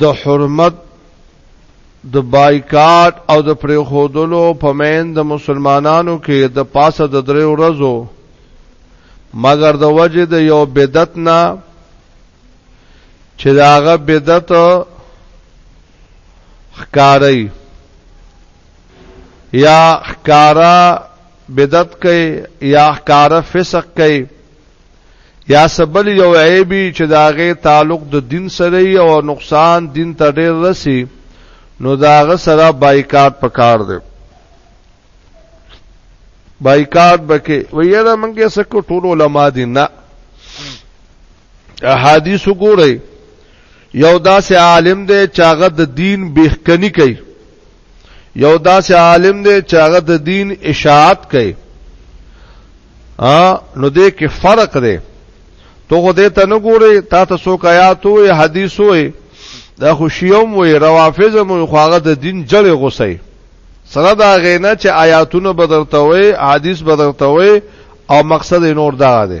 د حرمت د بایکاټ او د پریخودلو په مین د مسلمانانو کې د پاسه د درې ورځو مګر د وجه د یو بدعت نه چې داغه بدعت خکاری یا خکارا بدعت کوي یا خکارا فسق کوي یا سبل یو عیبی چې داغه تعلق د دین سره او نقصان دین ته ډیر رسی نو داغه سره بایکاټ پکار دی بایکاټ بکې ویره منګه سکو ټول علما دي نه احادیث وګورئ یو داسې عالم دی چې هغه د دین بهکنی کوي یو داسې عالم دی چې هغه د دین اشاعت کوي ا نو دې کې فرق دی تو خو دې ته نه ګوري تا ته سو کایات وې حدیث وې دا خوشیوم وې روافض مو خو هغه د دین جړې غوسه سره دا غینه چې آیاتونه بدلته وې حدیث بدلته وې او مقصد نور دا دی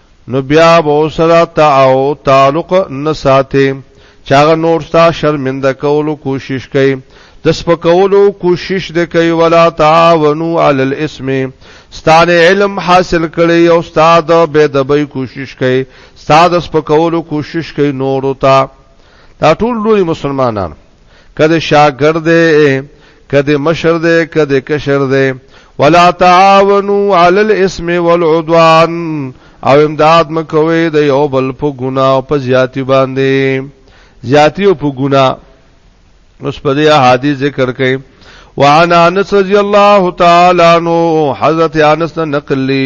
نو بیا به سره تا او تعلق نه ساتي چاغه نور ستا شرمنده کولو کوشش کوي د سپکولو کوشش د کوي ولا تعاونو علی الاسم ستانه علم حاصل کړي او استاد به د به کوشش کوي استاد سپکولو کوشش کوي نور او تا دا ټول لوی مسلمانان کده شاګرد دی کده مشر دی کده کشر دی ولا تعاونوا علی الاسم والعدوان او امداد مکوي د یو بل په ګنا او په زیاتی باندې زیاتی او په ګنا اوس په دې حدیث ذکر کړي وعن انس رضی الله تعالی عنہ حضرت انس نقلی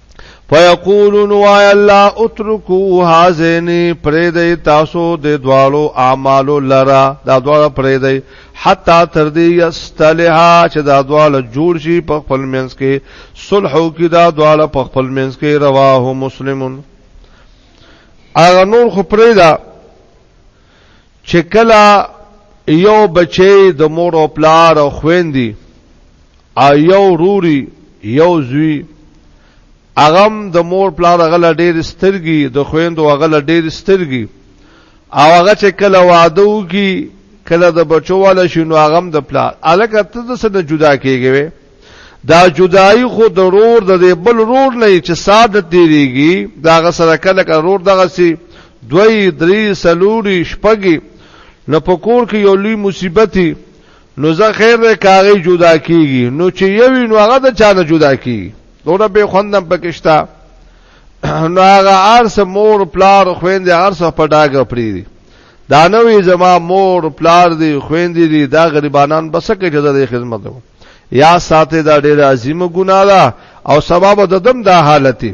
فیقولون وای الله اترکو هازین پریدی تاسو د دوالو اعمالو لرا دا دوالو پریدی حتا تر دې یستلها چې دا دوالو جوړ شي په خپل منځ کې صلح او کې دا دوالو په خپل منځ کې رواه مسلمون اغه نور خو پریدا چې کلا یو بچی د مور او پلار او خويندې او یو روري یو زوی اغم د مور پلار غل ډېر سترګي د خويندو غل ډېر سترګي او هغه چې کله واده وکي کله د بچو والا شنو اغم د پلار الکه ته د سره جدا کیږي دا جدائی خو د رور د بل رور نه چې ساده تیریږي دا غ سره کله کله رور دغه سي دوی درې سلوري شپږي نو په کور کې یو لوی مصیبتي نو زه خیر ده کاغی جدا کیږي نو چې یوی نو هغه د چا نه جدا کیږي دوره به خوندم پکشتا نو هغه ارس مور پلار خويندې ارس په ډاګه پری دي دا نوې زما مور پلار دي خويندې دي دا غریبانان بس کې جزا دي خدمت وو یا ساته دا ډېر عظیم ګناه ده او سبب د دم دا حالتي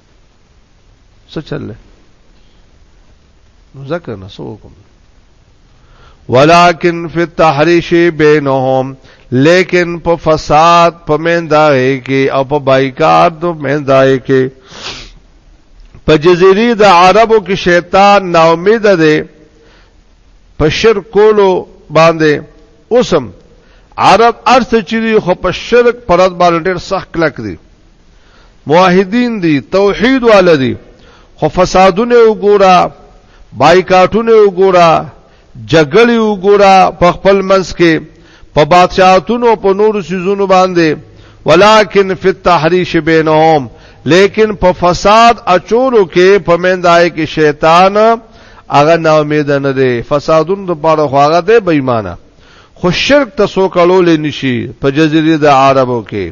څه چل له نو ذکر نه سو کوم ولکن فی التحریش بینهم لیکن په فساد په مندای کې او په بایکاټ په مندای کې په جزیری د عربو کې شیطان نا امید ده په شرک کولو باندې اوسم عرب ارث چری خو په شرک پرد باندې ډیر سخت کلک دي موحدین دي توحید والدي خو فسادونه وګوره بایکاټونه وګوره جګړې وګوره په خپل منځ کې په بادشاہتونو په نورو سيزونو باندې ولکن فی التحریش بینهم لیکن په فساد اچولو کې په مندای کې شیطان هغه نا امید نه دی فسادون د پاره خو هغه دی بېمانه خو شرک ته سو کولو لنی شي په جزیره د عربو کې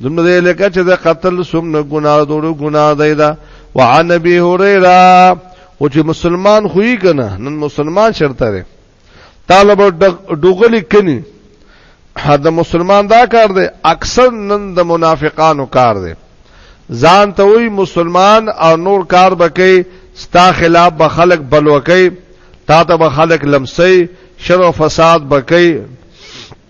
دنه دې لکه چې د قتل سم نه ګناه دوړو ګناه دی دا وعن ابي هريره او چې مسلمان خوې کنه نن مسلمان شرطه دی طالب ډوغلی کني دا مسلمان دا کار دی اکثر نن د منافقانو کار دی ځان ته وی مسلمان او نور کار بکې ستا خلاف به خلق بلوکې تا ته به خلق لمسې شر او فساد بکې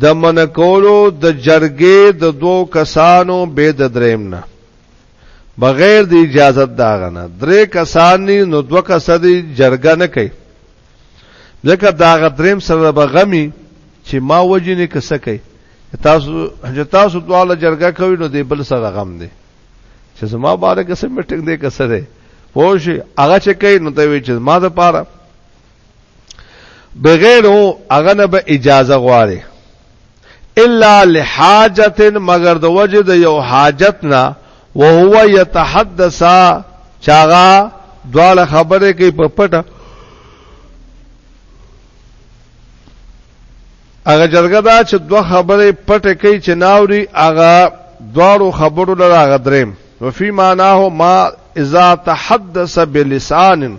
د منع کولو د جرګې د دوو کسانو به د دریم نه بغیر د اجازه دا غنه درې کسان ني نو دوه کس دي جرګه نه کوي ځکه دا غدریم سره بغمی چې ما وجه نه کسه کوي تاسو چې تاسو دواله جرګه کوي نو دی بل سره غم دی چې زما باره کسه میټنګ دی کسه دی پوه شي هغه چې کوي نو ته وی چې ما د پاره بغیر هغه نه به اجازه غواړي الا لحاجت مگر د وجه د یو حاجت نه وهو يتحدثا چاغا دواړه خبره کوي په پټه هغه جرګه دا چې دوه خبرې پټه کوي چې ناوري هغه دواړو خبرو لره غدریم وفي معناه ما اذا تحدث بلسان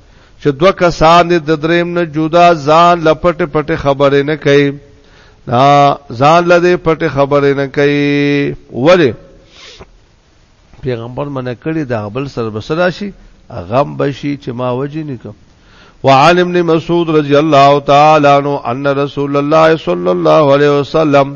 چې دوه کسان دې د دریم نه جدا ځان لپټ پټ خبرې نه کوي دا ځان لده پټ خبرې نه کوي وره پیغمبر منه کړی دا بل سر بسرا شي غم بشي چې ما وجه نکم وعن ابن مسعود رضی الله تعالی عنہ ان رسول الله صلی الله علیه وسلم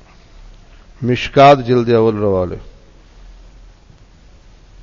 مشکات جلد اول رواله